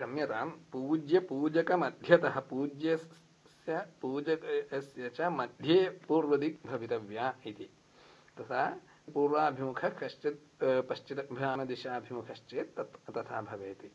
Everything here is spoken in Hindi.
क्षम्यतां पूज्यपूजकमध्यतः पूज्यस्य, पूजकस्य च मध्ये पूर्वदिक् भवितव्या इति। तथा पूर्वाभिमुखः कश्चित् पश्चिदभ्यामदिशाभिमुखश्चेत् तत्, तथा भवेति।